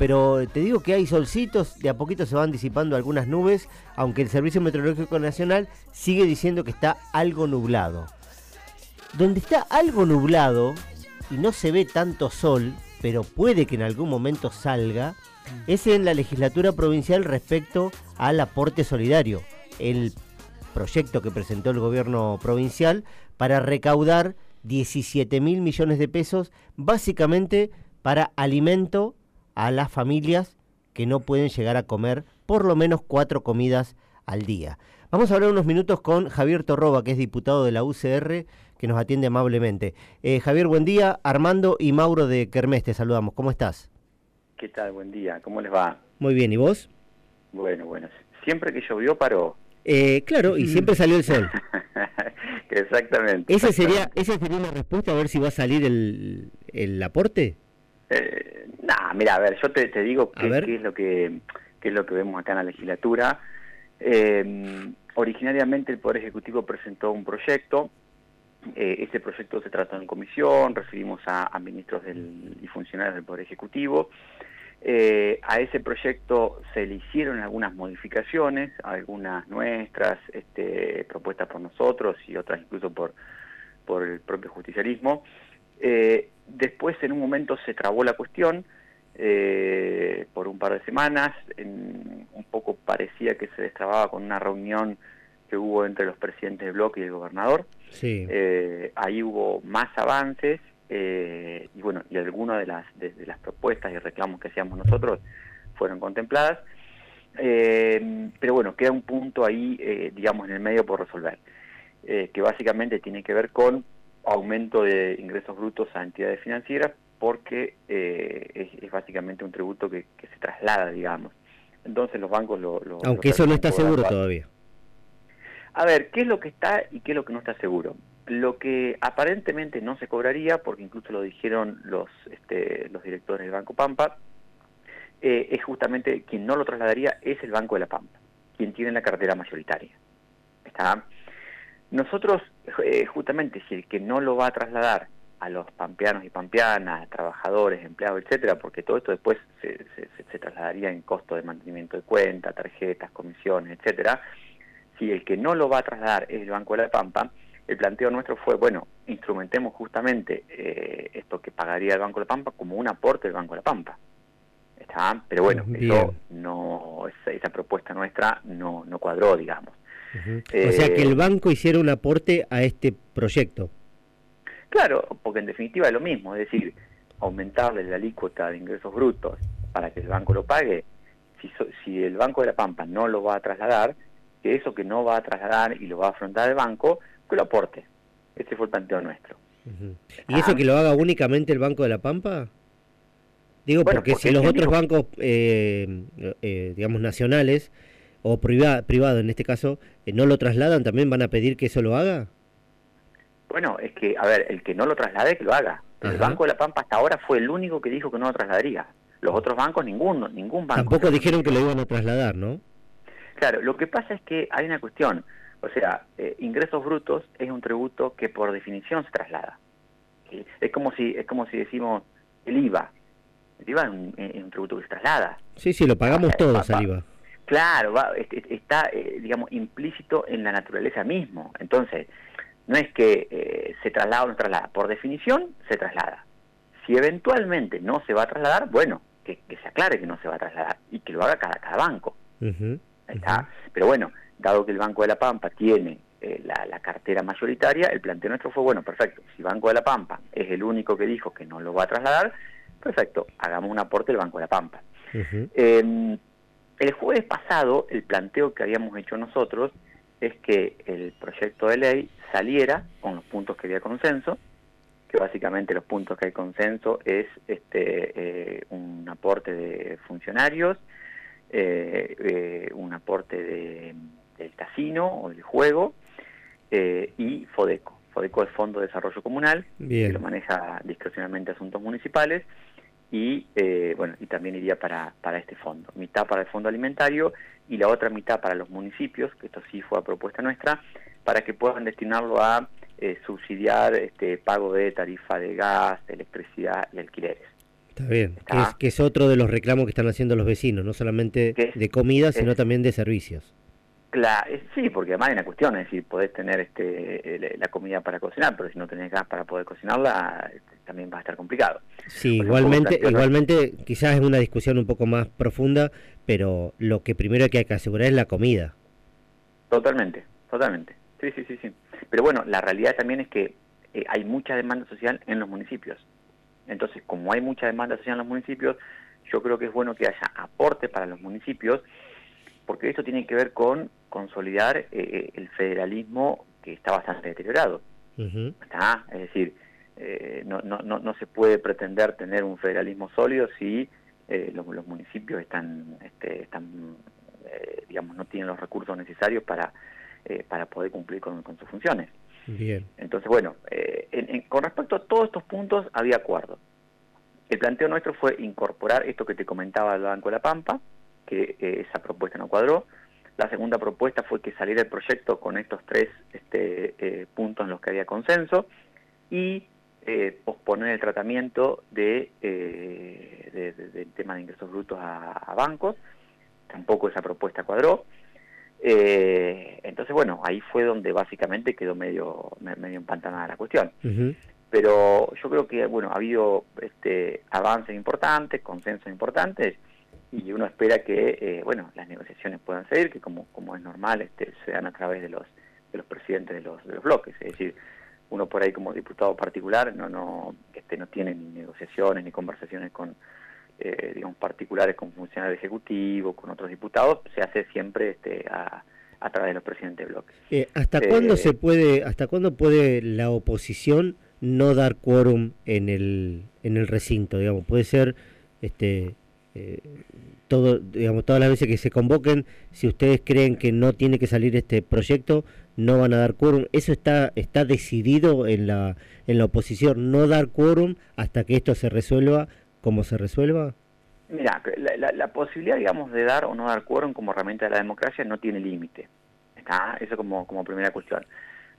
pero te digo que hay solcitos, de a poquito se van disipando algunas nubes, aunque el Servicio Meteorológico Nacional sigue diciendo que está algo nublado. Donde está algo nublado y no se ve tanto sol, pero puede que en algún momento salga, es en la legislatura provincial respecto al aporte solidario, el proyecto que presentó el gobierno provincial para recaudar 17 mil millones de pesos, básicamente para alimento a las familias que no pueden llegar a comer por lo menos cuatro comidas al día. Vamos a hablar unos minutos con Javier Torroba, que es diputado de la UCR, que nos atiende amablemente. Eh, Javier, buen día. Armando y Mauro de Kermés, te saludamos. ¿Cómo estás? ¿Qué tal? Buen día. ¿Cómo les va? Muy bien. ¿Y vos? Bueno, bueno. Siempre que llovió paró. Eh, claro, y siempre salió el sol. exactamente. ¿Esa sería, ¿Esa sería una respuesta a ver si va a salir el, el aporte? Eh, nah, mira, a ver, yo te, te digo qué, es lo que qué es lo que vemos acá en la legislatura. Eh, originariamente el Poder Ejecutivo presentó un proyecto, eh, ese proyecto se trató en comisión, recibimos a, ministros del, y funcionarios del Poder Ejecutivo. Eh, a ese proyecto se le hicieron algunas modificaciones, algunas nuestras, este, propuestas por nosotros y otras incluso por, por el propio justicialismo. Eh, después en un momento se trabó la cuestión eh, por un par de semanas, un poco parecía que se destrababa con una reunión que hubo entre los presidentes de bloque y el gobernador. Sí. Eh, ahí hubo más avances y bueno, y algunas de las, de, las propuestas y reclamos que hacíamos nosotros fueron contempladas. pero bueno, queda un punto ahí, digamos, en el medio por resolver, que básicamente tiene que ver con aumento de ingresos brutos a entidades financieras porque eh, es, básicamente un tributo que, se traslada, digamos. Entonces los bancos lo... Aunque eso no está seguro todavía. A ver, ¿qué es lo que está y qué es lo que no está seguro? Lo que aparentemente no se cobraría, porque incluso lo dijeron los, este, los directores del Banco Pampa, eh, es justamente quien no lo trasladaría es el Banco de la Pampa, quien tiene la cartera mayoritaria. ¿Está? Nosotros, eh, justamente, si el que no lo va a trasladar a los pampeanos y pampeanas, trabajadores, empleados, etcétera, porque todo esto después se, se, trasladaría en costo de mantenimiento de cuenta, tarjetas, comisiones, etcétera. Si el que no lo va a trasladar es el Banco de la Pampa, el planteo nuestro fue, bueno, instrumentemos justamente eh, esto que pagaría el Banco de la Pampa como un aporte del Banco de la Pampa. ¿Está? Pero bueno, eso no, esa, esa, propuesta nuestra no, no cuadró, digamos. O sea que el banco hiciera un aporte a este proyecto. Claro, porque en definitiva es lo mismo, es decir, aumentarle la alícuota de ingresos brutos para que el banco lo pague, si, si el Banco de la Pampa no lo va a trasladar, que eso que no va a trasladar y lo va a afrontar el banco, que lo aporte. Ese fue el planteo nuestro. ¿Y eso que lo haga únicamente el Banco de la Pampa? Digo, porque, si los otros bancos, eh, eh, digamos, nacionales o privado, privado en este caso, eh, no lo trasladan, ¿también van a pedir que eso lo haga? Bueno, es que, a ver, el que no lo traslade, que lo haga. El Banco de la Pampa hasta ahora fue el único que dijo que no lo trasladaría. Los otros bancos, ninguno, ningún banco. Tampoco dijeron que lo iban a trasladar, ¿no? Claro, lo que pasa es que hay una cuestión. O sea, eh, ingresos brutos es un tributo que por definición se traslada. Es como si es como si decimos el IVA. El IVA es un, tributo que se traslada. Sí, sí, lo pagamos todos al IVA. Claro, está, eh, digamos, implícito en la naturaleza mismo. Entonces, no es que eh, se traslada o no traslada, por definición se traslada. Si eventualmente no se va a trasladar, bueno, que, se aclare que no se va a trasladar y que lo haga cada, cada banco. está. Pero bueno, dado que el Banco de la Pampa tiene eh, la, cartera mayoritaria, el planteo nuestro fue, bueno, perfecto, si Banco de la Pampa es el único que dijo que no lo va a trasladar, perfecto, hagamos un aporte del Banco de la Pampa. El jueves pasado, el planteo que habíamos hecho nosotros es que el proyecto de ley saliera con los puntos que había consenso, que básicamente los puntos que hay consenso es este eh, un aporte de funcionarios, eh, eh, un aporte de, del casino o del juego y FODECO. FODECO es Fondo de Desarrollo Comunal, que lo maneja discrecionalmente asuntos municipales y bueno y también iría para, para este fondo, mitad para el fondo alimentario y la otra mitad para los municipios, que esto sí fue a propuesta nuestra, para que puedan destinarlo a eh, subsidiar este pago de tarifa de gas, de electricidad y alquileres. Está bien, Que, es, otro de los reclamos que están haciendo los vecinos, no solamente de comida, sino también de servicios. Claro, sí, porque además hay una cuestión, es decir, podés tener este, la comida para cocinar, pero si no tenés gas para poder cocinarla, este, también va a estar complicado. Sí, igualmente, igualmente quizás es una discusión un poco más profunda, pero lo que primero hay que asegurar es la comida. Totalmente, totalmente. Sí, sí, sí, sí. Pero bueno, la realidad también es que eh, hay mucha demanda social en los municipios. Entonces, como hay mucha demanda social en los municipios, yo creo que es bueno que haya aporte para los municipios, porque esto tiene que ver con consolidar eh, eh, el federalismo que está bastante deteriorado. Es decir, no, no, no, no se puede pretender tener un federalismo sólido si los, los, municipios están, este, están digamos, no tienen los recursos necesarios para, para poder cumplir con sus funciones. Bien. Entonces, bueno, eh, con respecto a todos estos puntos había acuerdo. El planteo nuestro fue incorporar esto que te comentaba el Banco de la Pampa, que eh, esa propuesta no cuadró. La segunda propuesta fue que saliera el proyecto con estos tres este, eh, puntos en los que había consenso y posponer el tratamiento de, del tema de ingresos brutos a bancos. Tampoco esa propuesta cuadró. Eh, entonces, bueno, ahí fue donde básicamente quedó medio, medio empantanada la cuestión. Pero yo creo que, bueno, ha habido este, avances importantes, consensos importantes, y uno espera que, eh, bueno, las negociaciones puedan seguir, que como, como es normal, este, se dan a través de los, de los presidentes de los, de los bloques. Es decir, uno por ahí como diputado particular no, no, este, no tiene ni negociaciones ni conversaciones con eh, digamos, particulares con funcionarios ejecutivos, con otros diputados, se hace siempre este, a, a través de los presidentes de bloques. Eh, ¿Hasta cuándo eh, se puede, hasta cuándo puede la oposición no dar quórum en el, en el recinto? Digamos, puede ser, este, todo, digamos, todas las veces que se convoquen, si ustedes creen que no tiene que salir este proyecto, no van a dar quórum. Eso está, está decidido en la, en la oposición, no dar quórum hasta que esto se resuelva cómo se resuelva? Mira, la, posibilidad, digamos, de dar o no dar quórum como herramienta de la democracia no tiene límite. ¿está? Eso como, como primera cuestión.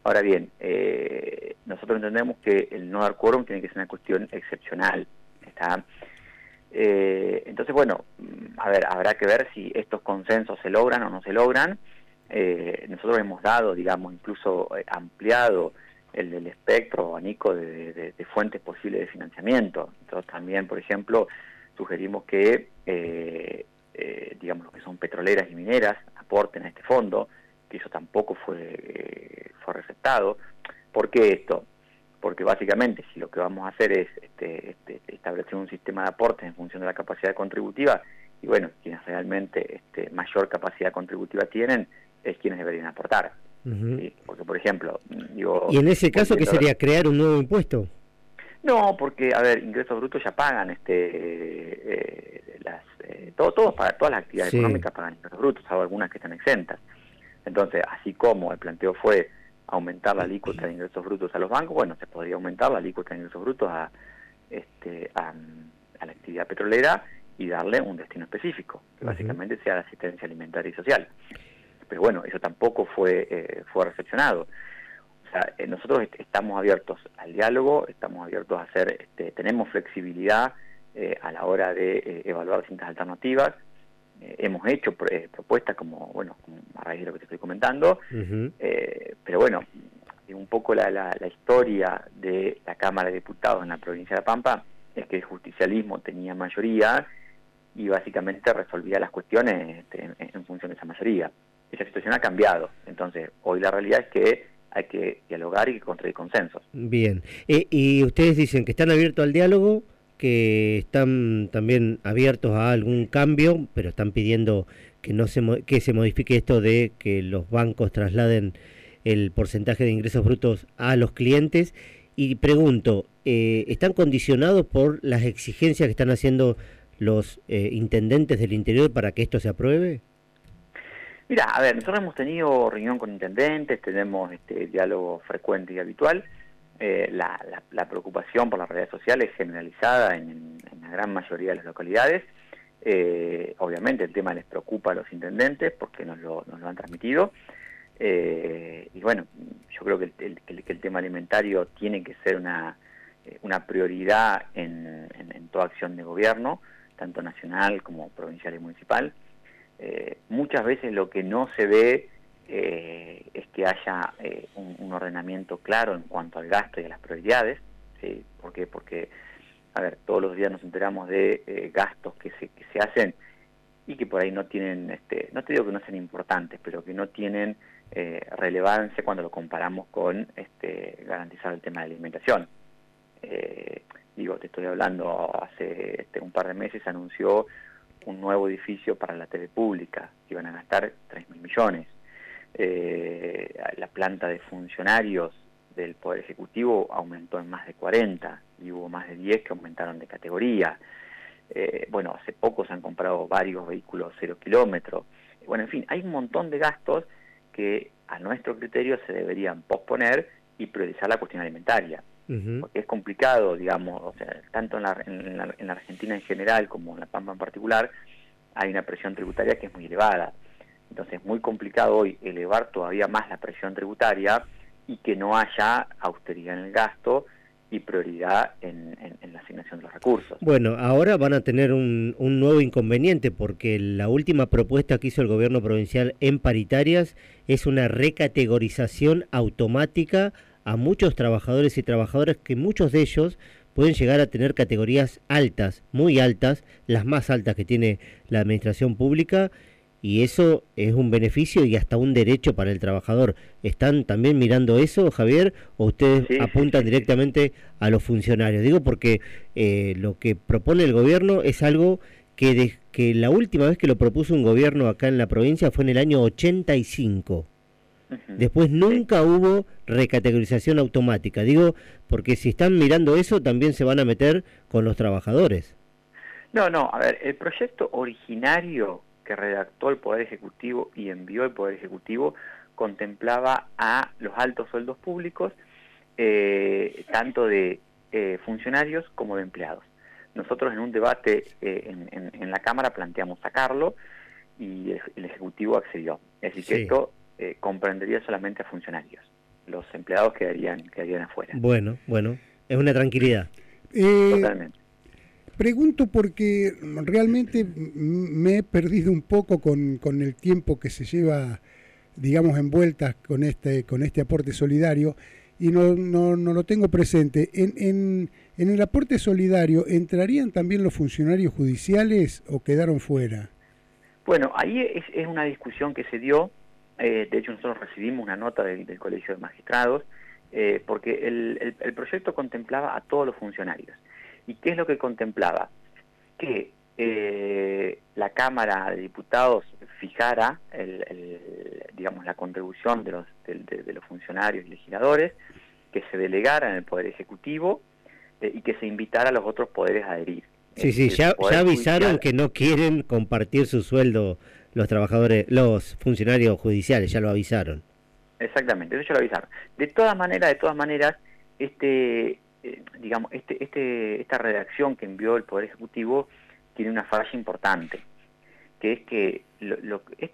Ahora bien, eh, nosotros entendemos que el no dar quórum tiene que ser una cuestión excepcional. ¿está? Eh, entonces, bueno, a ver, habrá que ver si estos consensos se logran o no se logran. Eh, nosotros hemos dado, digamos, incluso ampliado el del espectro abanico de, fuentes posibles de financiamiento. Entonces también, por ejemplo, sugerimos que, eh, eh, digamos, los que son petroleras y mineras aporten a este fondo, que eso tampoco fue, eh, fue receptado. ¿Por qué esto? Porque básicamente si lo que vamos a hacer es este, este, establecer un sistema de aportes en función de la capacidad contributiva, y bueno, quienes realmente este, mayor capacidad contributiva tienen es quienes deberían aportar. Porque, por ejemplo, digo... ¿Y en ese caso qué sería? ¿Crear un nuevo impuesto? No, porque, a ver, ingresos brutos ya pagan, este, eh, las, eh, todo, todos para, todas las actividades económicas pagan ingresos brutos, salvo algunas que están exentas. Entonces, así como el planteo fue aumentar la alícuota de ingresos brutos a los bancos, bueno, se podría aumentar la alícuota de ingresos brutos a, este, a, la actividad petrolera y darle un destino específico, que básicamente sea la asistencia alimentaria y social pero bueno, eso tampoco fue, eh, fue recepcionado. O sea, eh, nosotros estamos abiertos al diálogo, estamos abiertos a hacer, este, tenemos flexibilidad eh, a la hora de evaluar distintas alternativas. Hemos hecho propuestas como, bueno, a raíz de lo que te estoy comentando, pero bueno, un poco la, la, historia de la Cámara de Diputados en la provincia de La Pampa es que el justicialismo tenía mayoría y básicamente resolvía las cuestiones este, en función de esa mayoría esa situación ha cambiado. Entonces, hoy la realidad es que hay que dialogar y construir consensos. Bien. Eh, y ustedes dicen que están abiertos al diálogo, que están también abiertos a algún cambio, pero están pidiendo que no se que se modifique esto de que los bancos trasladen el porcentaje de ingresos brutos a los clientes. Y pregunto, eh, ¿están condicionados por las exigencias que están haciendo los eh, intendentes del interior para que esto se apruebe? Mira, a ver, nosotros hemos tenido reunión con intendentes, tenemos este diálogo frecuente y habitual. Eh, la, preocupación por las redes sociales es generalizada en, la gran mayoría de las localidades. Eh, obviamente el tema les preocupa a los intendentes porque nos lo, nos lo han transmitido. Eh, y bueno, yo creo que el, que el, tema alimentario tiene que ser una eh, una prioridad en, toda acción de gobierno, tanto nacional como provincial y municipal. Muchas veces lo que no se ve es que haya un, ordenamiento claro en cuanto al gasto y a las prioridades. ¿sí? ¿Por qué? Porque, a ver, todos los días nos enteramos de gastos que se, que se hacen y que por ahí no tienen, este, no te digo que no sean importantes, pero que no tienen eh, relevancia cuando lo comparamos con este, garantizar el tema de alimentación. Eh, digo, te estoy hablando, hace este, un par de meses anunció un nuevo edificio para la TV pública, que iban a gastar 3 mil millones. Eh, la planta de funcionarios del Poder Ejecutivo aumentó en más de 40 y hubo más de 10 que aumentaron de categoría. Eh, bueno, hace poco se han comprado varios vehículos cero kilómetros. Bueno, en fin, hay un montón de gastos que a nuestro criterio se deberían posponer y priorizar la cuestión alimentaria. Porque es complicado, digamos, o sea, tanto en la, en, la, Argentina en general como en La Pampa en particular, hay una presión tributaria que es muy elevada. Entonces es muy complicado hoy elevar todavía más la presión tributaria y que no haya austeridad en el gasto y prioridad en, la asignación de los recursos. Bueno, ahora van a tener un, nuevo inconveniente porque la última propuesta que hizo el gobierno provincial en paritarias es una recategorización automática a muchos trabajadores y trabajadoras que muchos de ellos pueden llegar a tener categorías altas, muy altas, las más altas que tiene la administración pública y eso es un beneficio y hasta un derecho para el trabajador. ¿Están también mirando eso, Javier, o ustedes apuntan directamente a los funcionarios? Digo porque eh, lo que propone el gobierno es algo que, que la última vez que lo propuso un gobierno acá en la provincia fue en el año 85. Después nunca hubo recategorización automática. Digo, porque si están mirando eso, también se van a meter con los trabajadores. No, no, a ver, el proyecto originario que redactó el Poder Ejecutivo y envió el Poder Ejecutivo contemplaba a los altos sueldos públicos, eh, tanto de eh, funcionarios como de empleados. Nosotros en un debate eh, en, la Cámara planteamos sacarlo y el, Ejecutivo accedió. Es decir, que esto comprendería solamente a funcionarios. Los empleados quedarían, quedarían afuera. Bueno, bueno, es una tranquilidad. Totalmente. Pregunto porque realmente me he perdido un poco con, con, el tiempo que se lleva, digamos, envueltas con este, con este aporte solidario y no, no, no lo tengo presente. En, en, en, el aporte solidario, ¿entrarían también los funcionarios judiciales o quedaron fuera? Bueno, ahí es, es una discusión que se dio. Eh, de hecho, nosotros recibimos una nota del, Colegio de Magistrados eh, porque el, el proyecto contemplaba a todos los funcionarios. ¿Y qué es lo que contemplaba? Que eh, la Cámara de Diputados fijara digamos, la contribución de los, de, los funcionarios y legisladores, que se delegara en el Poder Ejecutivo eh, y que se invitara a los otros poderes a adherir. Sí, sí, ya, ya avisaron que no quieren compartir su sueldo los trabajadores, los funcionarios judiciales, ya lo avisaron. Exactamente, eso ya lo avisaron. De todas maneras, de todas maneras, este eh, digamos, este, este, esta redacción que envió el Poder Ejecutivo tiene una falla importante, que es que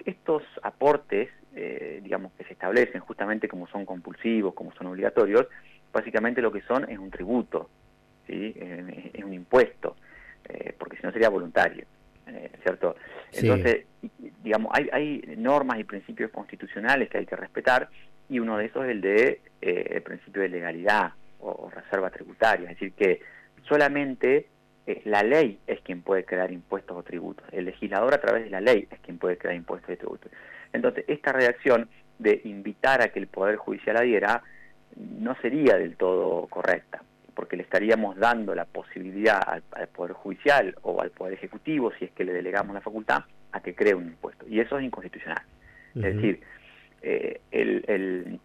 estos aportes, eh, digamos, que se establecen justamente como son compulsivos, como son obligatorios, básicamente lo que son es un tributo, ¿sí? Eh, es un impuesto, porque si no sería voluntario, ¿cierto? Entonces, digamos, hay, hay normas y principios constitucionales que hay que respetar, y uno de esos es el de el principio de legalidad, o, reserva tributaria, es decir, que solamente eh, la ley es quien puede crear impuestos o tributos, el legislador a través de la ley es quien puede crear impuestos y tributos. Entonces, esta redacción de invitar a que el Poder Judicial adhiera no sería del todo correcta, porque le estaríamos dando la posibilidad al, Poder Judicial o al Poder Ejecutivo, si es que le delegamos la facultad, a que cree un impuesto. Y eso es inconstitucional. Es decir, eh, el,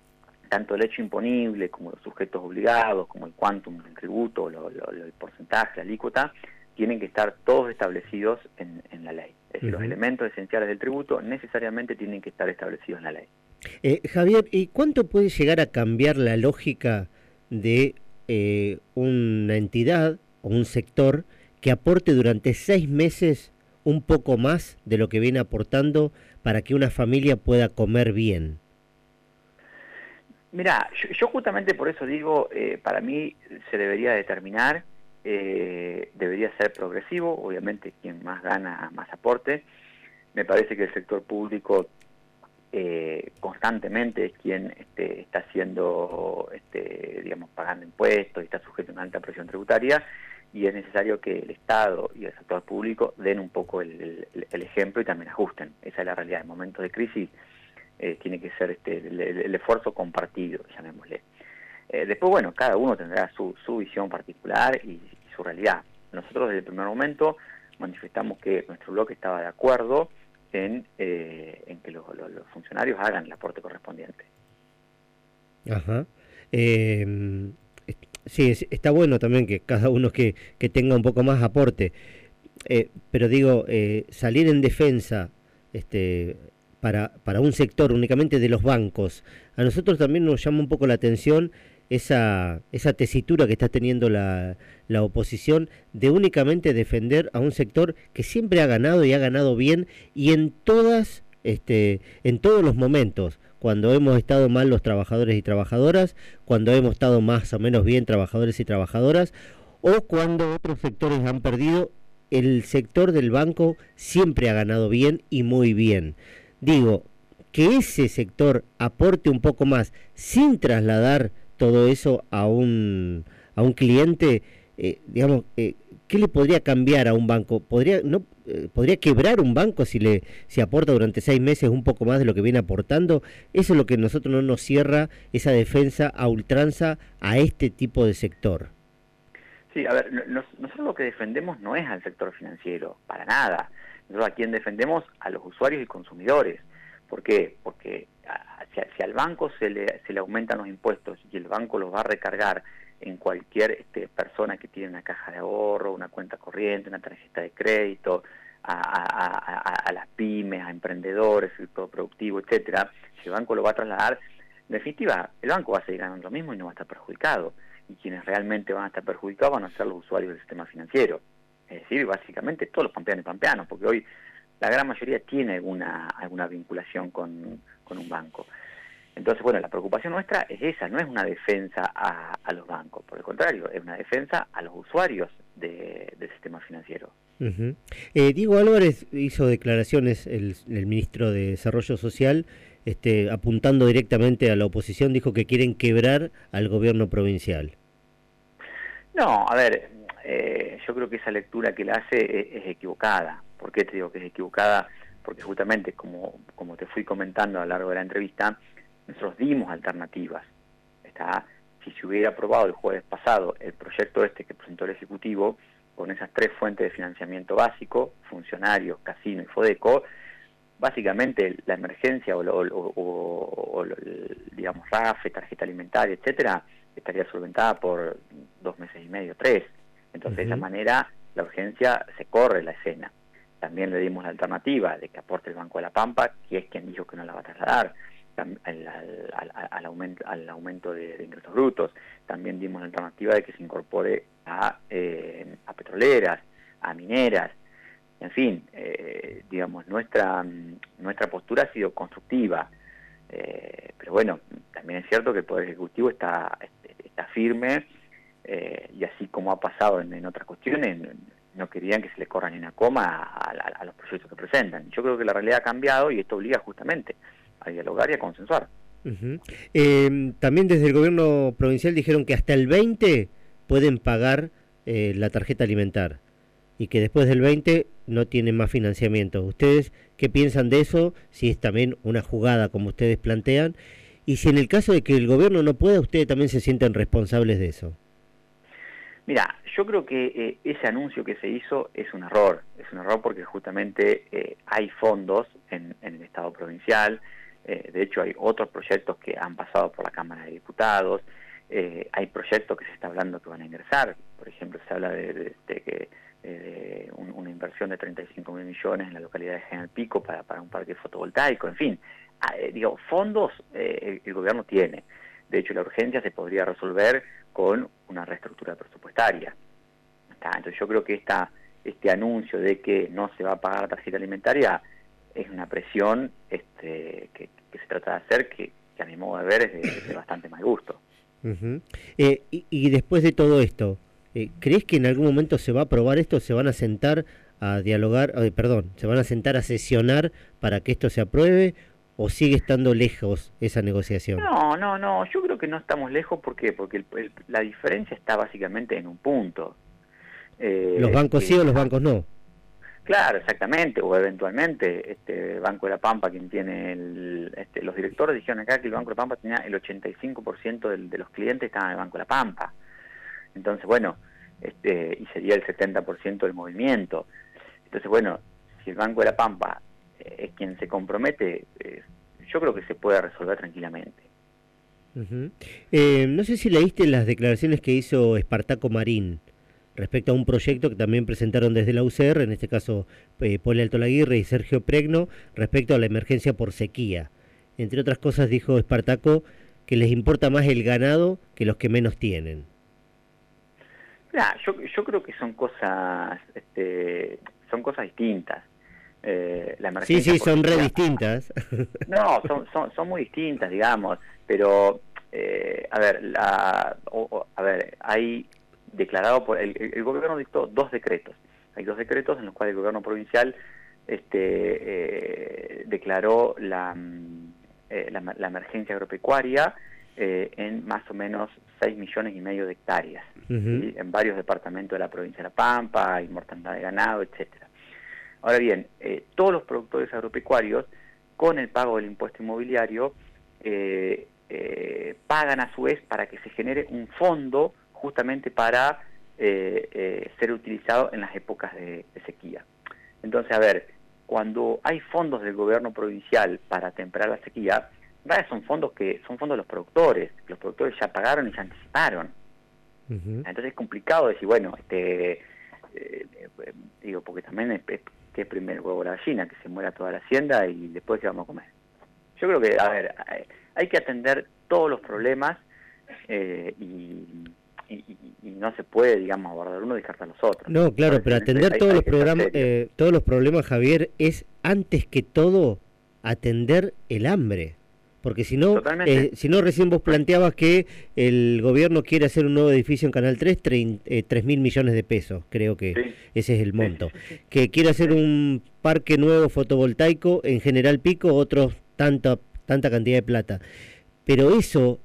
tanto el hecho imponible como los sujetos obligados, como el quantum del tributo, el porcentaje, la alícuota, tienen que estar todos establecidos en, la ley. Es decir, los elementos esenciales del tributo necesariamente tienen que estar establecidos en la ley. Eh, Javier, ¿y cuánto puede llegar a cambiar la lógica de eh, una entidad o un sector que aporte durante seis meses un poco más de lo que viene aportando para que una familia pueda comer bien? Mira, yo, justamente por eso digo, eh, para mí se debería determinar, eh, debería ser progresivo, obviamente quien más gana, más aporte. Me parece que el sector público eh, constantemente es quien este, está haciendo, este, digamos, pagando impuestos y está sujeto a una alta presión tributaria y es necesario que el Estado y el sector público den un poco el, ejemplo y también ajusten. Esa es la realidad. En momentos de crisis eh, tiene que ser este, el, esfuerzo compartido, llamémosle. Eh, después, bueno, cada uno tendrá su, visión particular y, su realidad. Nosotros desde el primer momento manifestamos que nuestro bloque estaba de acuerdo en, eh, en que los, funcionarios hagan el aporte correspondiente. Ajá. Sí, está bueno también que cada uno que, que tenga un poco más aporte. Pero digo, salir en defensa este, para, para un sector únicamente de los bancos, a nosotros también nos llama un poco la atención esa, esa tesitura que está teniendo la, la oposición de únicamente defender a un sector que siempre ha ganado y ha ganado bien y en todas este, en todos los momentos cuando hemos estado mal los trabajadores y trabajadoras, cuando hemos estado más o menos bien trabajadores y trabajadoras, o cuando otros sectores han perdido, el sector del banco siempre ha ganado bien y muy bien. Digo, que ese sector aporte un poco más sin trasladar todo eso a un, a un cliente, eh, digamos, eh, ¿qué le podría cambiar a un banco? ¿Podría, no, eh, podría quebrar un banco si le aporta durante seis meses un poco más de lo que viene aportando. Eso es lo que nosotros no nos cierra esa defensa a ultranza a este tipo de sector. Sí, a ver, nosotros lo que defendemos no es al sector financiero, para nada. Nosotros a quien defendemos a los usuarios y consumidores. ¿Por qué? Porque si, al banco se le, se le aumentan los impuestos y el banco los va a recargar en cualquier este, persona que tiene una caja de ahorro, una cuenta corriente, una tarjeta de crédito, a, las pymes, a emprendedores, sector productivo, etcétera, si el banco lo va a trasladar, en definitiva, el banco va a seguir ganando lo mismo y no va a estar perjudicado. Y quienes realmente van a estar perjudicados van a ser los usuarios del sistema financiero. Es decir, básicamente todos los pampeanos y pampeanos, porque hoy la gran mayoría tiene alguna, alguna vinculación con, con un banco. Entonces, bueno, la preocupación nuestra es esa, no es una defensa a, los bancos, por el contrario, es una defensa a los usuarios del sistema financiero. Eh, Diego Álvarez hizo declaraciones, el, ministro de Desarrollo Social, este, apuntando directamente a la oposición, dijo que quieren quebrar al gobierno provincial. No, a ver, eh, yo creo que esa lectura que él hace es, equivocada. ¿Por qué te digo que es equivocada? Porque justamente, como, como te fui comentando a lo largo de la entrevista, nosotros dimos alternativas. Está, si se hubiera aprobado el jueves pasado el proyecto este que presentó el Ejecutivo, con esas tres fuentes de financiamiento básico, funcionarios, casino y Fodeco, básicamente la emergencia o, digamos RAFE, tarjeta alimentaria, etcétera, estaría solventada por dos meses y medio, tres. Entonces, de esa manera, la urgencia se corre la escena. También le dimos la alternativa de que aporte el Banco de la Pampa, que es quien dijo que no la va a trasladar al, aumento, al aumento de, ingresos brutos. También dimos la alternativa de que se incorpore a, eh, a petroleras, a mineras. En fin, eh, digamos, nuestra, nuestra postura ha sido constructiva. Eh, pero bueno, también es cierto que el Poder Ejecutivo está, está firme y así como ha pasado en, otras cuestiones, no querían que se le corra ni una coma a los proyectos que presentan. Yo creo que la realidad ha cambiado y esto obliga justamente a dialogar y a consensuar. Em, también desde el gobierno provincial dijeron que hasta el 20 pueden pagar eh, la tarjeta alimentar y que después del 20 no tienen más financiamiento. ¿Ustedes qué piensan de eso? Si es también una jugada como ustedes plantean y si en el caso de que el gobierno no pueda, ustedes también se sienten responsables de eso. Mira, yo creo que eh, ese anuncio que se hizo es un error, es un error porque justamente eh, hay fondos en, en el Estado provincial, eh, de hecho, hay otros proyectos que han pasado por la Cámara de Diputados. Eh, hay proyectos que se está hablando que van a ingresar. Por ejemplo, se habla de, que eh, una inversión de 35 mil millones en la localidad de General Pico para, un parque fotovoltaico. En fin, ah, digo, fondos el, gobierno tiene. De hecho, la urgencia se podría resolver con una reestructura presupuestaria. Entonces, yo creo que esta, este anuncio de que no se va a pagar la tarjeta alimentaria es una presión este, que, se trata de hacer que, que a mi modo de ver es de, bastante mal gusto. Eh, y, después de todo esto, eh, ¿crees que en algún momento se va a aprobar esto? ¿Se van a sentar a dialogar, eh, perdón, se van a sentar a sesionar para que esto se apruebe? ¿O sigue estando lejos esa negociación? No, no, no, yo creo que no estamos lejos porque porque la diferencia está básicamente en un punto. ¿Los bancos sí o los bancos no? Claro, exactamente, o eventualmente este Banco de la Pampa, quien tiene el, este, los directores dijeron acá que el Banco de la Pampa tenía el 85% del, de los clientes estaban en el Banco de la Pampa. Entonces, bueno, este, y sería el 70% del movimiento. Entonces, bueno, si el Banco de la Pampa eh, es quien se compromete, eh, yo creo que se puede resolver tranquilamente. Eh, no sé si leíste las declaraciones que hizo Espartaco Marín respecto a un proyecto que también presentaron desde la UCR, en este caso eh, Poli Alto Laguirre y Sergio Pregno, respecto a la emergencia por sequía. Entre otras cosas dijo Espartaco que les importa más el ganado que los que menos tienen. yo, yo creo que son cosas, este, son cosas distintas. Eh, la sí, sí, son re distintas. No, son, son, son muy distintas, digamos, pero, eh, a ver, la, a ver, hay declarado por el, gobierno dictó dos decretos. Hay dos decretos en los cuales el gobierno provincial este, eh, declaró la, mm, eh, la, emergencia agropecuaria eh, en más o menos 6 millones y medio de hectáreas, en varios departamentos de la provincia de La Pampa, hay mortandad de ganado, etcétera. Ahora bien, todos los productores agropecuarios, con el pago del impuesto inmobiliario, pagan a su vez para que se genere un fondo justamente para eh, eh, ser utilizado en las épocas de, sequía. Entonces, a ver, cuando hay fondos del gobierno provincial para temperar la sequía, son fondos que son fondos de los productores, los productores ya pagaron y ya anticiparon. Entonces es complicado decir, bueno, este, eh, digo, porque también es, que primero el huevo la gallina, que se muera toda la hacienda y después qué vamos a comer. Yo creo que, a ver, hay que atender todos los problemas y y, no se puede, digamos, abordar uno y descartar los otros. No, claro, pero atender todos los programas, eh, todos los problemas, Javier, es antes que todo atender el hambre. Porque si no, eh, si no recién vos planteabas que el gobierno quiere hacer un nuevo edificio en Canal 3, 3 eh, mil millones de pesos, creo que ese es el monto. que quiere hacer un parque nuevo fotovoltaico en General Pico, otros tanta, tanta cantidad de plata. Pero eso,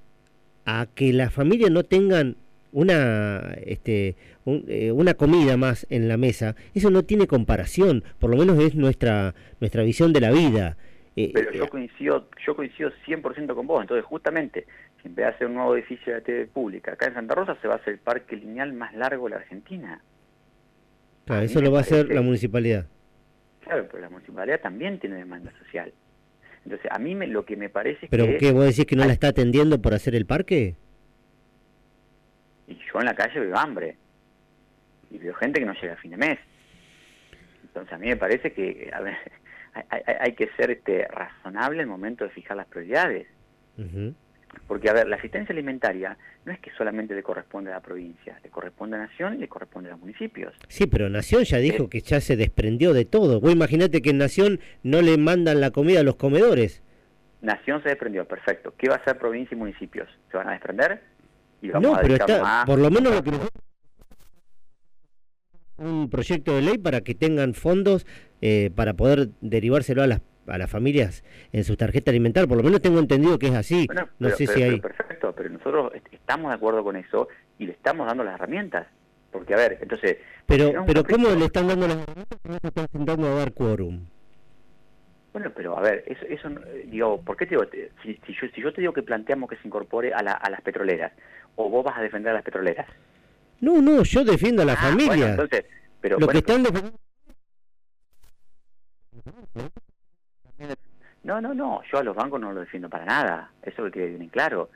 a que las familias no tengan una, este, eh, una comida más en la mesa, eso no tiene comparación, por lo menos es nuestra, nuestra visión de la vida. Eh, Pero yo eh, coincido, yo coincido 100% con vos, entonces justamente, si en vez de hacer un nuevo edificio de TV pública acá en Santa Rosa, se va a hacer el parque lineal más largo de la Argentina. Claro, eso lo va a hacer la municipalidad. Claro, pero la municipalidad también tiene demanda social. Entonces, a mí me, lo que me parece ¿Pero que... qué, vos decís que no la está atendiendo por hacer el parque? y yo en la calle veo hambre y veo gente que no llega a fin de mes. Entonces a mí me parece que a ver, hay, que ser este, razonable el momento de fijar las prioridades. Porque, a ver, la asistencia alimentaria no es que solamente le corresponde a la provincia, le corresponde a Nación y le corresponde a los municipios. Sí, pero Nación ya dijo eh. que ya se desprendió de todo. Vos imaginate que en Nación no le mandan la comida a los comedores. Nación se desprendió, perfecto. ¿Qué va a hacer provincia y municipios? ¿Se van a desprender? no, pero está, por lo menos lo que un proyecto de ley para que tengan fondos eh, para poder derivárselo a las a las familias en sus tarjetas alimentarias, por lo menos tengo entendido que es así. no sé si hay... perfecto, pero nosotros estamos de acuerdo con eso y le estamos dando las herramientas. Porque, a ver, entonces... Pero, pero ¿cómo le están dando las herramientas no se están sentando a dar quórum? Bueno, pero a ver, eso, eso digo, ¿por qué te digo? Si, si, yo, si yo te digo que planteamos que se incorpore a, la, a las petroleras, o vos vas a defender a las petroleras. No, no, yo defiendo a la ah, familia. entonces, pero lo que están defendiendo... No, no, no, yo a los bancos no lo defiendo para nada, eso que quede bien claro,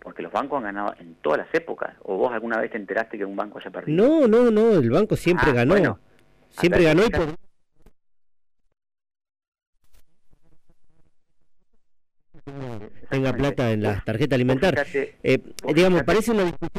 porque los bancos han ganado en todas las épocas, o vos alguna vez te enteraste que un banco haya perdido. No, no, no, el banco siempre ah, ganó, siempre ganó y por... tenga plata en la tarjeta alimentar. Eh, digamos, parece una discusión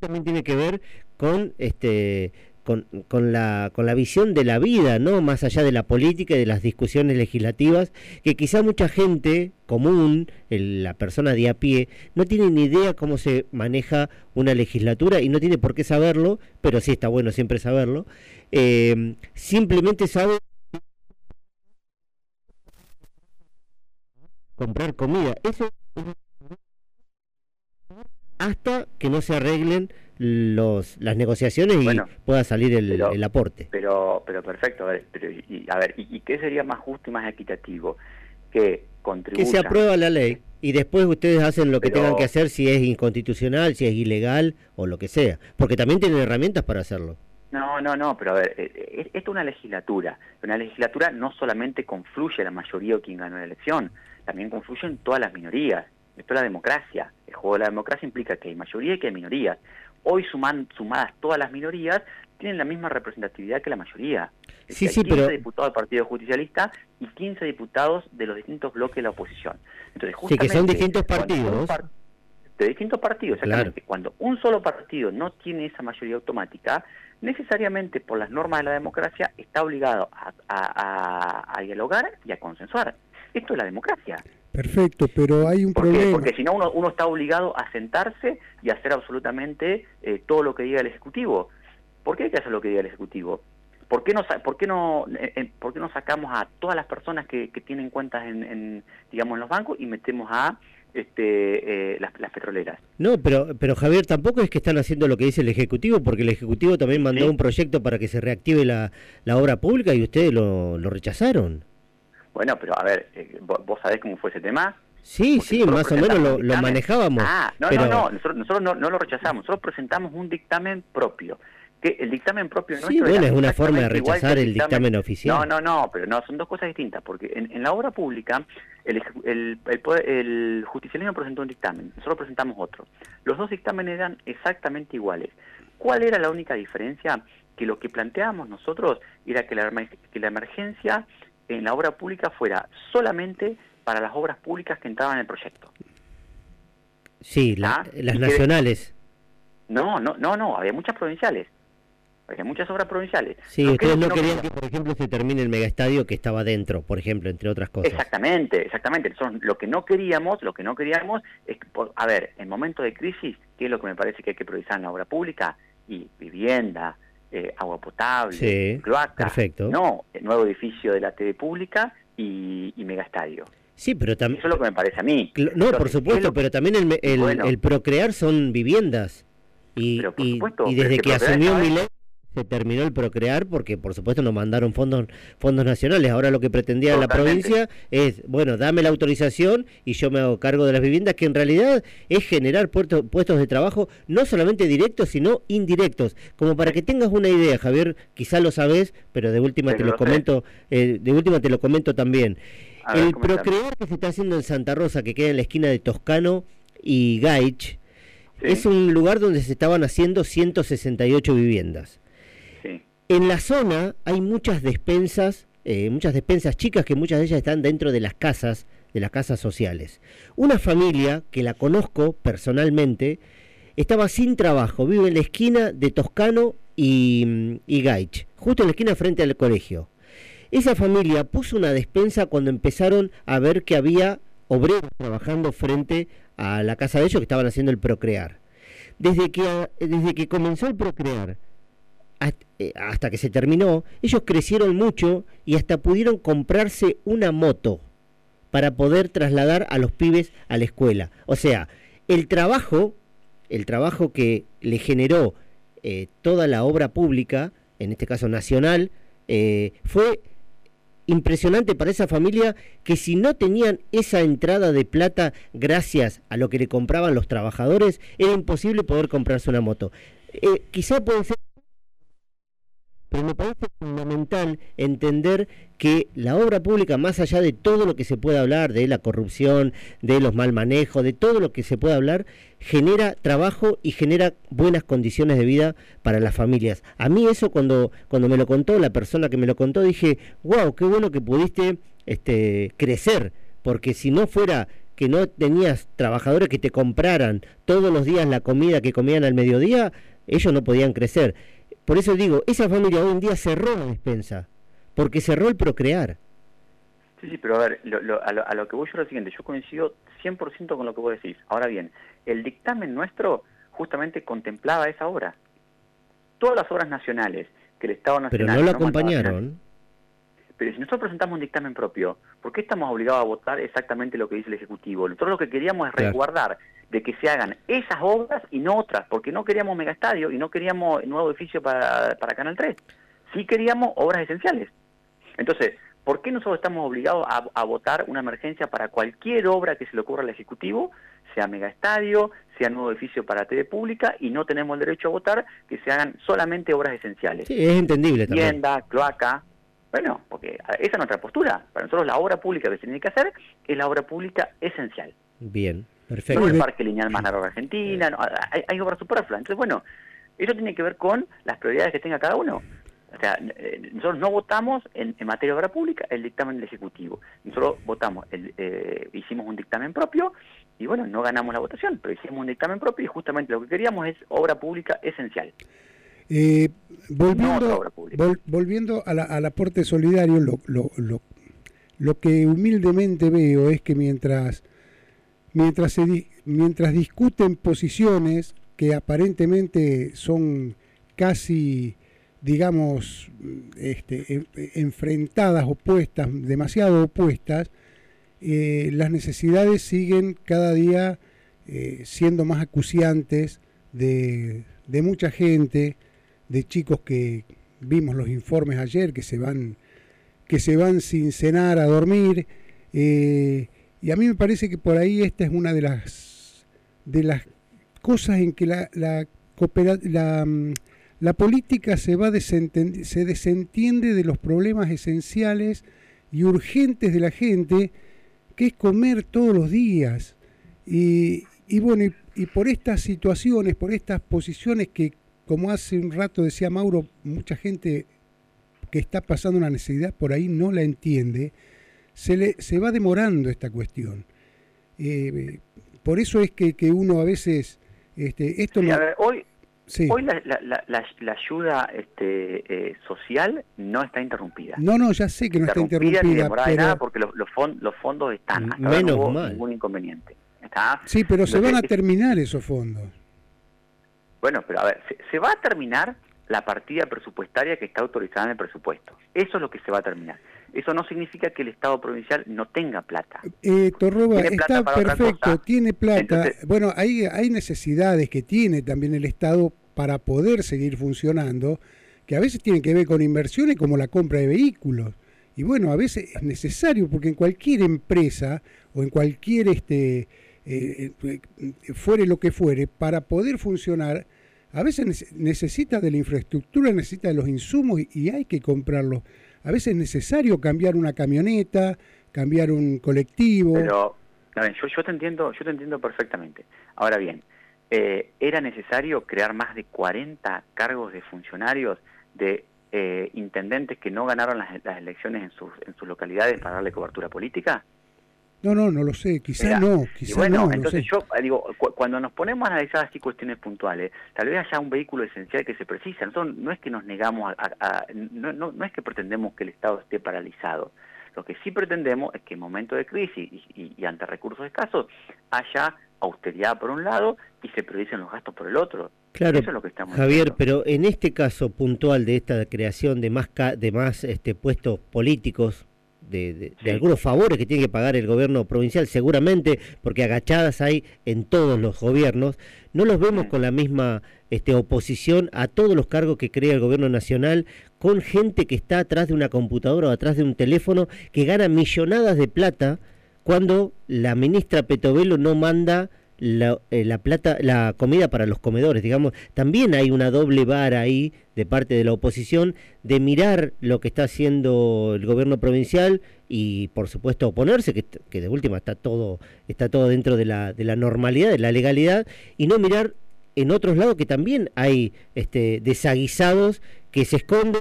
también tiene que ver con este con, con, la, con la visión de la vida, ¿no? Más allá de la política y de las discusiones legislativas, que quizá mucha gente común, la persona de a pie, no tiene ni idea cómo se maneja una legislatura y no tiene por qué saberlo, pero sí está bueno siempre saberlo. Eh, simplemente sabe comprar comida. Eso hasta que no se arreglen los las negociaciones y pueda salir el, aporte. Pero pero perfecto, a ver, pero, y, a ver y, qué sería más justo y más equitativo? Que Que se aprueba la ley y después ustedes hacen lo que tengan que hacer si es inconstitucional, si es ilegal o lo que sea, porque también tienen herramientas para hacerlo. No, no, no, pero a ver, eh, eh, esto es una legislatura. Una legislatura no solamente confluye la mayoría o quien ganó la elección, también confluyen todas las minorías. Esto es la democracia. El juego de la democracia implica que hay mayoría y que hay minorías. Hoy suman, sumadas todas las minorías tienen la misma representatividad que la mayoría. sí, sí, 15 diputados del Partido Justicialista y 15 diputados de los distintos bloques de la oposición. Entonces, sí, que son distintos partidos. de distintos partidos, exactamente. Cuando un solo partido no tiene esa mayoría automática, necesariamente por las normas de la democracia está obligado a dialogar y a consensuar. Esto es la democracia. Perfecto, pero hay un problema. Porque si no, uno, uno, está obligado a sentarse y hacer absolutamente eh, todo lo que diga el Ejecutivo. ¿Por qué hay que hacer lo que diga el Ejecutivo? ¿Por qué no, por qué no, eh, eh, por qué no sacamos a todas las personas que, tienen cuentas en, digamos, en los bancos y metemos a este, las, petroleras. No, pero, pero Javier, tampoco es que están haciendo lo que dice el Ejecutivo, porque el Ejecutivo también mandó un proyecto para que se reactive la, la obra pública y ustedes lo, lo rechazaron. Bueno, pero a ver, eh, ¿vos, sabés cómo fue ese tema? Sí, sí, más o menos lo, manejábamos. Ah, no, no, no, nosotros, no, lo rechazamos, nosotros presentamos un dictamen propio. Que el dictamen propio sí, bueno, es una forma de rechazar el dictamen, oficial. No, no, no, pero no, son dos cosas distintas, porque en, la obra pública el, el, el, justicialismo presentó un dictamen, nosotros presentamos otro. Los dos dictámenes eran exactamente iguales. ¿Cuál era la única diferencia? Que lo que planteábamos nosotros era que la, que la emergencia en la obra pública fuera solamente para las obras públicas que entraban en el proyecto. Sí, ¿Ah? las nacionales. No, no, no, no, había muchas provinciales. Había muchas obras provinciales. Sí, ustedes no querían que, por ejemplo, se termine el megaestadio que estaba dentro, por ejemplo, entre otras cosas. Exactamente, exactamente. lo que no queríamos, lo que no queríamos es, a ver, en momentos de crisis, ¿qué es lo que me parece que hay que priorizar en la obra pública? Y vivienda, eh, agua potable, sí, cloaca. Perfecto. No, el nuevo edificio de la TV pública y, y megastadio. Sí, pero también... Eso es lo que me parece a mí. No, por supuesto, pero también el, el, procrear son viviendas. Y, y, y, desde que asumió Milei se terminó el procrear porque por supuesto nos mandaron fondos fondos nacionales. Ahora lo que pretendía la provincia es, bueno, dame la autorización y yo me hago cargo de las viviendas, que en realidad es generar puestos de trabajo no solamente directos, sino indirectos. Como para que tengas una idea, Javier, quizá lo sabes, pero de última te lo, comento, eh, de última te lo comento también. el procrear que se está haciendo en Santa Rosa, que queda en la esquina de Toscano y Gaich, es un lugar donde se estaban haciendo 168 viviendas. En la zona hay muchas despensas, eh, muchas despensas chicas que muchas de ellas están dentro de las casas, de las casas sociales. Una familia que la conozco personalmente estaba sin trabajo, vive en la esquina de Toscano y, y Gaich, justo en la esquina frente al colegio. Esa familia puso una despensa cuando empezaron a ver que había obreros trabajando frente a la casa de ellos que estaban haciendo el procrear. Desde que, desde que comenzó el procrear hasta que se terminó, ellos crecieron mucho y hasta pudieron comprarse una moto para poder trasladar a los pibes a la escuela. O sea, el trabajo, el trabajo que le generó eh, toda la obra pública, en este caso nacional, eh, fue impresionante para esa familia que si no tenían esa entrada de plata gracias a lo que le compraban los trabajadores, era imposible poder comprarse una moto. quizá puede ser pero me parece fundamental entender que la obra pública, más allá de todo lo que se pueda hablar, de la corrupción, de los mal manejos, de todo lo que se pueda hablar, genera trabajo y genera buenas condiciones de vida para las familias. A mí eso cuando, cuando me lo contó la persona que me lo contó, dije, wow, qué bueno que pudiste este, crecer, porque si no fuera que no tenías trabajadores que te compraran todos los días la comida que comían al mediodía, ellos no podían crecer Por eso digo, esa familia hoy en día cerró la despensa, porque cerró el procrear. Sí, sí, pero a ver, a, lo, que voy yo es lo siguiente, yo coincido 100% con lo que vos decís. Ahora bien, el dictamen nuestro justamente contemplaba esa obra. Todas las obras nacionales que el Estado Nacional... Pero no lo acompañaron. Pero si nosotros presentamos un dictamen propio, ¿por qué estamos obligados a votar exactamente lo que dice el Ejecutivo? Nosotros lo que queríamos es resguardar de que se hagan esas obras y no otras, porque no queríamos megastadio y no queríamos nuevo edificio para, para Canal 3. Sí queríamos obras esenciales. Entonces, ¿por qué nosotros estamos obligados a, votar una emergencia para cualquier obra que se le ocurra al Ejecutivo, sea megaestadio, sea nuevo edificio para TV pública, y no tenemos el derecho a votar que se hagan solamente obras esenciales? Sí, es entendible también. Tienda, cloaca, bueno, porque esa es nuestra postura. Para nosotros la obra pública que se tiene que hacer es la obra pública esencial. Bien, perfecto. No el parque lineal más largo de Argentina, hay, obras superfluas. Entonces, bueno, eso tiene que ver con las prioridades que tenga cada uno. O sea, eh, nosotros no votamos en, materia de obra pública el dictamen del Ejecutivo. Nosotros votamos, eh, hicimos un dictamen propio y bueno, no ganamos la votación, pero hicimos un dictamen propio y justamente lo que queríamos es obra pública esencial. Eh, volviendo, volviendo al aporte solidario, lo, lo, lo, lo, que humildemente veo es que mientras, mientras, mientras discuten posiciones que aparentemente son casi, digamos, este, enfrentadas, opuestas, demasiado opuestas, eh, las necesidades siguen cada día eh, siendo más acuciantes de, de mucha gente, de chicos que vimos los informes ayer que se van que se van sin cenar a dormir eh, y a mí me parece que por ahí esta es una de las de las cosas en que la la, mm, política se va se desentiende de los problemas esenciales y urgentes de la gente que es comer todos los días. Y, y bueno y por estas situaciones por estas posiciones que como hace un rato decía Mauro, mucha gente que está pasando una necesidad por ahí no la entiende, se, le, se va demorando esta cuestión. Eh, por eso es que, que, uno a veces... Este, esto hoy, hoy la, la, la, ayuda este, eh, social no está interrumpida. No, no, ya sé que no está interrumpida. Ni pero... nada porque los, los, los fondos están. Hasta Menos no hubo ningún inconveniente. Sí, pero se van a terminar esos fondos. Bueno, pero a ver, se, va a terminar la partida presupuestaria que está autorizada en el presupuesto. Eso es lo que se va a terminar. Eso no significa que el Estado provincial no tenga plata. Eh, Torroba, está perfecto, tiene plata. bueno, hay, hay necesidades que tiene también el Estado para poder seguir funcionando, que a veces tienen que ver con inversiones como la compra de vehículos. Y bueno, a veces es necesario, porque en cualquier empresa o en cualquier, este, eh, eh, fuere lo que fuere, para poder funcionar, a veces necesita de la infraestructura, necesita de los insumos y, hay que comprarlos. A veces es necesario cambiar una camioneta, cambiar un colectivo. Pero, yo, yo, te entiendo, yo te entiendo perfectamente. Ahora bien, eh, era necesario crear más de 40 cargos de funcionarios de eh, intendentes que no ganaron las, elecciones en sus, en sus localidades para darle cobertura política. No, no, no lo sé, quizás no, quizás bueno, entonces yo digo, cuando nos ponemos a analizar así cuestiones puntuales, tal vez haya un vehículo esencial que se precisa. Nosotros no es que nos negamos a, no, no, no, es que pretendemos que el Estado esté paralizado. Lo que sí pretendemos es que en momentos de crisis y, ante recursos escasos haya austeridad por un lado y se prioricen los gastos por el otro. Claro, Eso es lo que estamos Javier, pero en este caso puntual de esta creación de más de más este puestos políticos de, algunos favores que tiene que pagar el gobierno provincial, seguramente, porque agachadas hay en todos los gobiernos, no los vemos con la misma este, oposición a todos los cargos que crea el gobierno nacional, con gente que está atrás de una computadora o atrás de un teléfono, que gana millonadas de plata, cuando la ministra Petovelo no manda la, eh, la, plata, la comida para los comedores, digamos, también hay una doble vara ahí de parte de la oposición de mirar lo que está haciendo el gobierno provincial y por supuesto oponerse, que, que de última está todo, está todo dentro de la, de la normalidad, de la legalidad, y no mirar en otros lados que también hay este, desaguisados que se esconden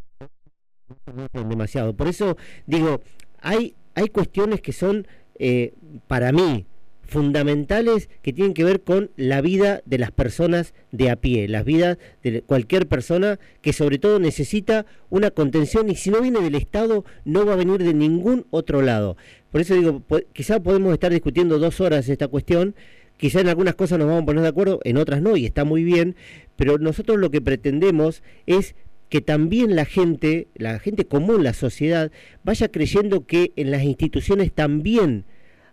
demasiado. Por eso digo, hay, hay cuestiones que son, eh, para mí, fundamentales que tienen que ver con la vida de las personas de a pie, las vidas de cualquier persona que sobre todo necesita una contención y si no viene del Estado no va a venir de ningún otro lado. Por eso digo, quizá podemos estar discutiendo dos horas esta cuestión, quizá en algunas cosas nos vamos a poner de acuerdo, en otras no, y está muy bien, pero nosotros lo que pretendemos es que también la gente, la gente común, la sociedad, vaya creyendo que en las instituciones también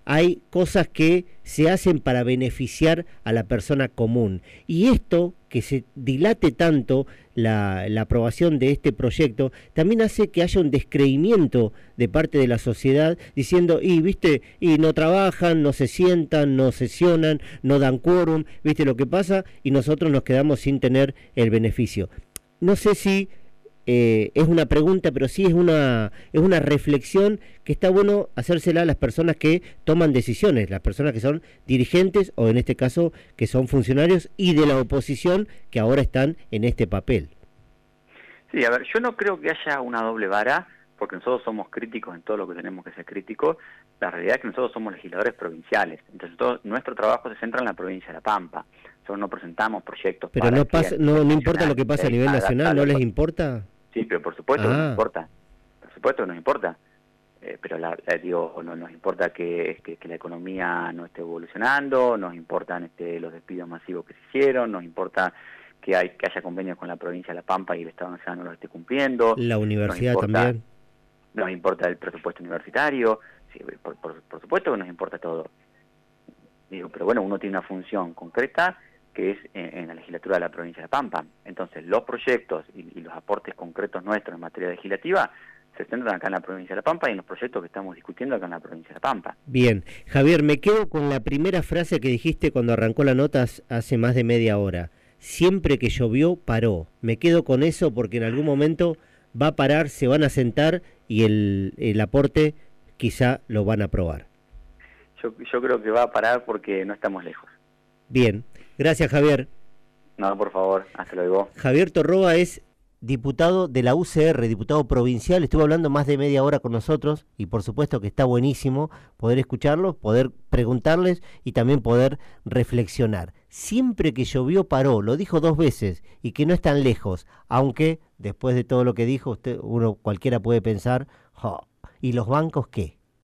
hay cosas que se hacen para beneficiar a la persona común. Y esto, que se dilate tanto la, aprobación de este proyecto, también hace que haya un descreimiento de parte de la sociedad diciendo, y viste, y no trabajan, no se sientan, no sesionan, no dan quórum, viste lo que pasa, y nosotros nos quedamos sin tener el beneficio. No sé si eh, es una pregunta, pero sí es una, es una reflexión que está bueno hacérsela a las personas que toman decisiones, las personas que son dirigentes o en este caso que son funcionarios y de la oposición que ahora están en este papel. Sí, a ver, yo no creo que haya una doble vara, porque nosotros somos críticos en todo lo que tenemos que ser críticos. La realidad es que nosotros somos legisladores provinciales, entonces todo, nuestro trabajo se centra en la provincia de La Pampa. Nosotros no presentamos proyectos. Pero no, pasa, no, no importa lo que pasa a nivel nacional, ¿no les importa? Sí, pero por supuesto que nos ah. importa. Por supuesto que nos importa. Eh, pero la, digo, no, nos importa que, que, la economía no esté evolucionando, nos importan este, los despidos masivos que se hicieron, nos importa que, hay, que haya convenios con la provincia de La Pampa y el Estado Nacional no lo esté cumpliendo. La universidad también. Nos importa el presupuesto universitario, sí, por, por, supuesto que nos importa todo. Digo, pero bueno, uno tiene una función concreta que es en, la legislatura de la provincia de Pampa. Entonces, los proyectos y, los aportes concretos nuestros en materia legislativa se centran acá en la provincia de La Pampa y en los proyectos que estamos discutiendo acá en la provincia de La Pampa. Bien, Javier, me quedo con la primera frase que dijiste cuando arrancó la nota hace más de media hora. Siempre que llovió, paró. Me quedo con eso porque en algún momento va a parar, se van a sentar y el, el aporte quizá lo van a aprobar. Yo, yo creo que va a parar porque no estamos lejos. Bien, Gracias, Javier. No, por favor, hasta luego. Javier Torroa es diputado de la UCR, diputado provincial, estuvo hablando más de media hora con nosotros y por supuesto que está buenísimo poder escucharlos, poder preguntarles y también poder reflexionar. Siempre que llovió paró, lo dijo dos veces y que no es tan lejos, aunque después de todo lo que dijo, usted, uno cualquiera puede pensar, ¿y los bancos qué?